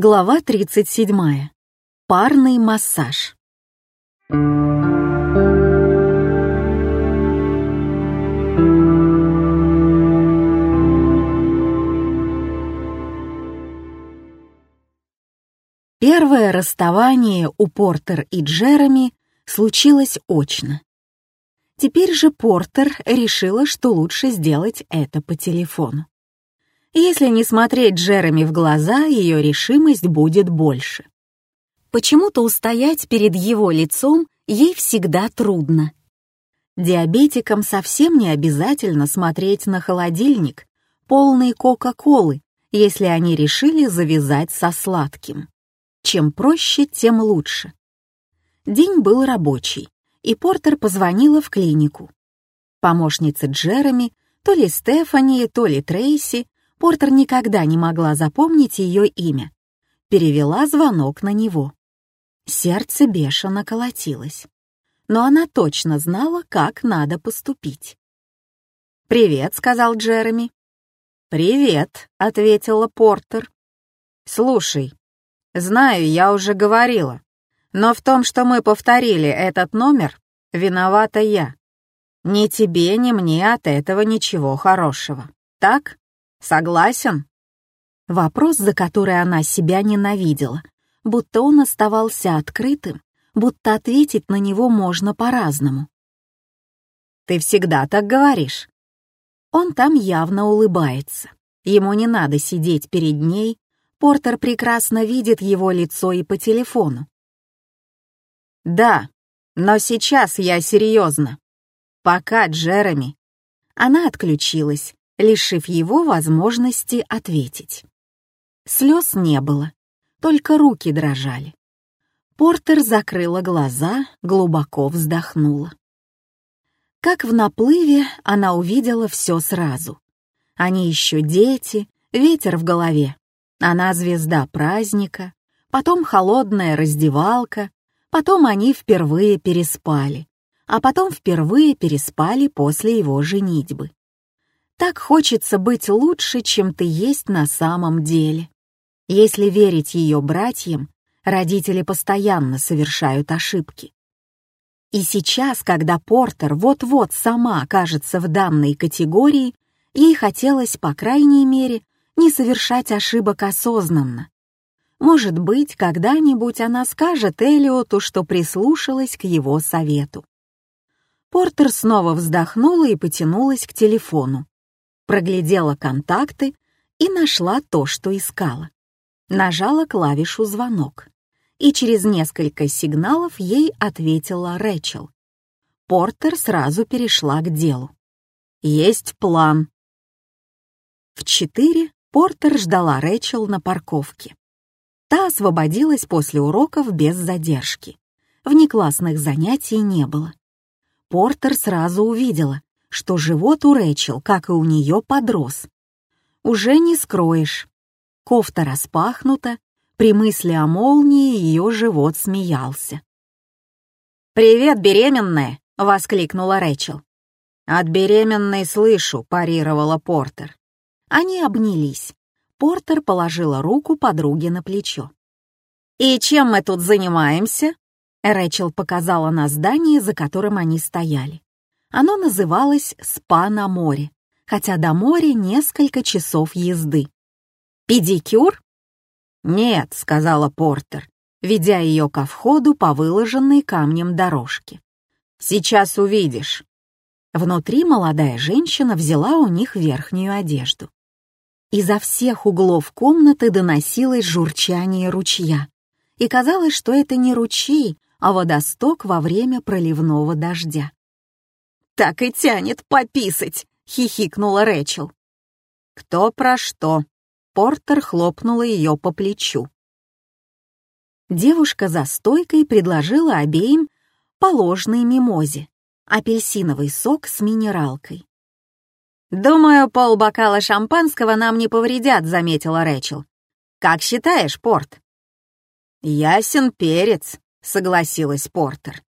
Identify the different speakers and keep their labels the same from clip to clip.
Speaker 1: Глава 37. Парный массаж. Первое расставание у Портер и Джереми случилось очно. Теперь же Портер решила, что лучше сделать это по телефону. Если не смотреть Джереми в глаза, ее решимость будет больше. Почему-то устоять перед его лицом ей всегда трудно. Диабетикам совсем не обязательно смотреть на холодильник, полный Кока-Колы, если они решили завязать со сладким. Чем проще, тем лучше. День был рабочий, и Портер позвонила в клинику. Помощница Джереми, то ли Стефани, то ли Трейси, Портер никогда не могла запомнить ее имя. Перевела звонок на него. Сердце бешено колотилось. Но она точно знала, как надо поступить. «Привет», — сказал Джереми. «Привет», — ответила Портер. «Слушай, знаю, я уже говорила, но в том, что мы повторили этот номер, виновата я. Ни тебе, ни мне от этого ничего хорошего. Так?» Согласен?» Вопрос, за который она себя ненавидела, будто он оставался открытым, будто ответить на него можно по-разному. «Ты всегда так говоришь?» Он там явно улыбается. Ему не надо сидеть перед ней, Портер прекрасно видит его лицо и по телефону. «Да, но сейчас я серьезно. Пока, Джереми». Она отключилась, лишив его возможности ответить. Слез не было, только руки дрожали. Портер закрыла глаза, глубоко вздохнула. Как в наплыве она увидела все сразу. Они еще дети, ветер в голове. Она звезда праздника, потом холодная раздевалка, потом они впервые переспали, а потом впервые переспали после его женитьбы. Так хочется быть лучше, чем ты есть на самом деле. Если верить ее братьям, родители постоянно совершают ошибки. И сейчас, когда Портер вот-вот сама окажется в данной категории, ей хотелось, по крайней мере, не совершать ошибок осознанно. Может быть, когда-нибудь она скажет Элиоту, что прислушалась к его совету. Портер снова вздохнула и потянулась к телефону проглядела контакты и нашла то, что искала. Нажала клавишу «Звонок», и через несколько сигналов ей ответила Рэчел. Портер сразу перешла к делу. «Есть план». В четыре Портер ждала Рэчел на парковке. Та освободилась после уроков без задержки. Внеклассных занятий не было. Портер сразу увидела, что живот у Рэчел, как и у нее, подрос. Уже не скроешь. Кофта распахнута, при мысли о молнии ее живот смеялся. «Привет, беременная!» — воскликнула Рэчел. «От беременной слышу», — парировала Портер. Они обнялись. Портер положила руку подруге на плечо. «И чем мы тут занимаемся?» Рэчел показала на здание, за которым они стояли. Оно называлось «Спа на море», хотя до моря несколько часов езды. «Педикюр?» «Нет», — сказала Портер, ведя ее ко входу по выложенной камнем дорожке. «Сейчас увидишь». Внутри молодая женщина взяла у них верхнюю одежду. Изо всех углов комнаты доносилось журчание ручья, и казалось, что это не ручей, а водосток во время проливного дождя так и тянет пописать!» — хихикнула Рэчел. «Кто про что?» — Портер хлопнула ее по плечу. Девушка за стойкой предложила обеим положенной мимозе, апельсиновый сок с минералкой. «Думаю, полбокала шампанского нам не повредят», — заметила Рэчел. «Как считаешь, Порт?» «Ясен перец», — согласилась Портер.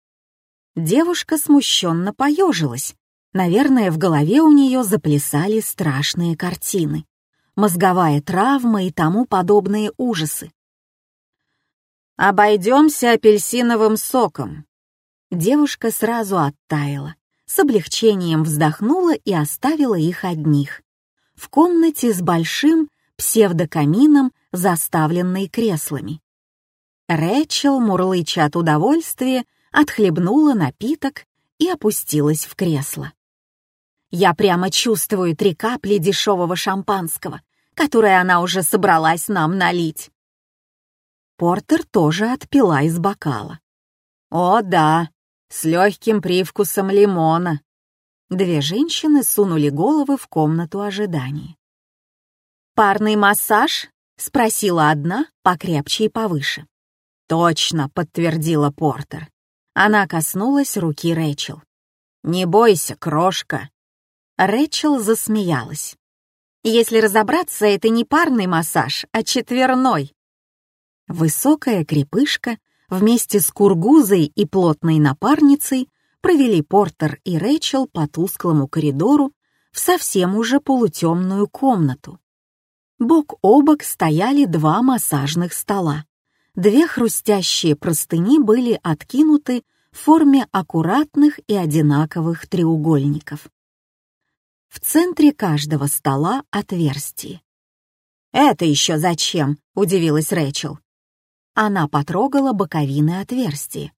Speaker 1: Девушка смущенно поежилась. Наверное, в голове у нее заплясали страшные картины. Мозговая травма и тому подобные ужасы. «Обойдемся апельсиновым соком». Девушка сразу оттаяла, с облегчением вздохнула и оставила их одних. В комнате с большим псевдокамином, заставленной креслами. Рэчел, мурлыча от удовольствия, отхлебнула напиток и опустилась в кресло. Я прямо чувствую три капли дешевого шампанского, которое она уже собралась нам налить. Портер тоже отпила из бокала. «О, да, с легким привкусом лимона». Две женщины сунули головы в комнату ожидания. «Парный массаж?» — спросила одна, покрепче и повыше. «Точно», — подтвердила Портер. Она коснулась руки Рэчел. «Не бойся, крошка». Рэчел засмеялась. «Если разобраться, это не парный массаж, а четверной». Высокая крепышка вместе с Кургузой и плотной напарницей провели Портер и Рэйчел по тусклому коридору в совсем уже полутемную комнату. Бок о бок стояли два массажных стола. Две хрустящие простыни были откинуты в форме аккуратных и одинаковых треугольников. В центре каждого стола отверстие. «Это еще зачем?» — удивилась Рэчел. Она потрогала боковины отверстия.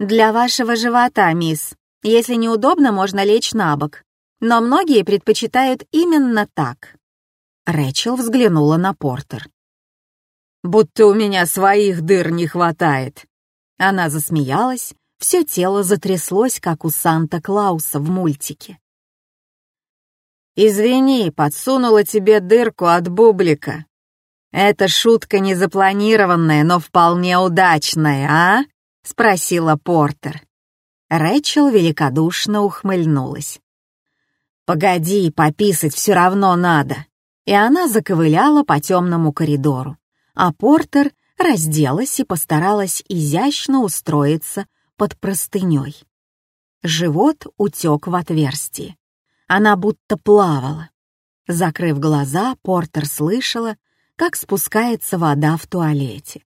Speaker 1: «Для вашего живота, мисс. Если неудобно, можно лечь на бок. Но многие предпочитают именно так». Рэчел взглянула на Портер. «Будто у меня своих дыр не хватает». Она засмеялась, все тело затряслось, как у Санта-Клауса в мультике. «Извини, подсунула тебе дырку от бублика. Это шутка незапланированная, но вполне удачная, а?» — спросила Портер. Рэчел великодушно ухмыльнулась. «Погоди, пописать все равно надо». И она заковыляла по темному коридору, а Портер разделась и постаралась изящно устроиться под простыней. Живот утек в отверстие. Она будто плавала. Закрыв глаза, Портер слышала, как спускается вода в туалете,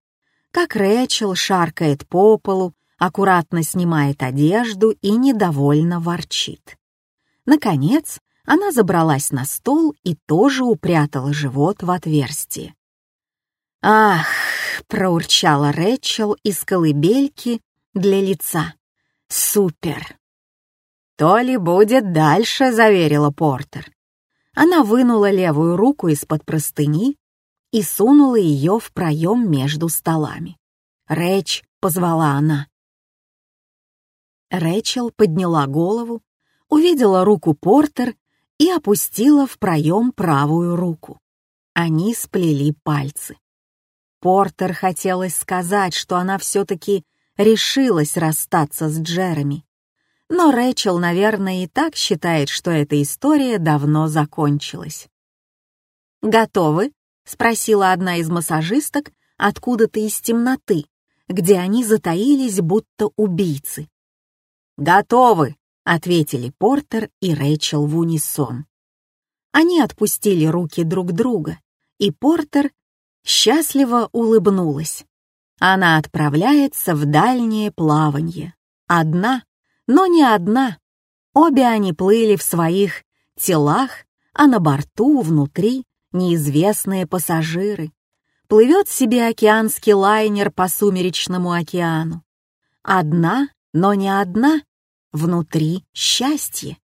Speaker 1: как Рэчел шаркает по полу, аккуратно снимает одежду и недовольно ворчит. Наконец, она забралась на стол и тоже упрятала живот в отверстие. «Ах!» — проурчала Рэчел из колыбельки для лица. «Супер!» «То ли будет дальше», — заверила Портер. Она вынула левую руку из-под простыни и сунула ее в проем между столами. «Рэч!» — позвала она. Рэчел подняла голову, увидела руку Портер и опустила в проем правую руку. Они сплели пальцы. Портер хотелось сказать, что она все-таки решилась расстаться с Джереми. Но Рэчел, наверное, и так считает, что эта история давно закончилась. «Готовы?» — спросила одна из массажисток откуда-то из темноты, где они затаились, будто убийцы. «Готовы!» — ответили Портер и Рэйчел в унисон. Они отпустили руки друг друга, и Портер счастливо улыбнулась. Она отправляется в дальнее плавание. Одна, но не одна. Обе они плыли в своих телах, а на борту, внутри, неизвестные пассажиры. Плывет себе океанский лайнер по сумеречному океану. Одна, но не одна, внутри счастье.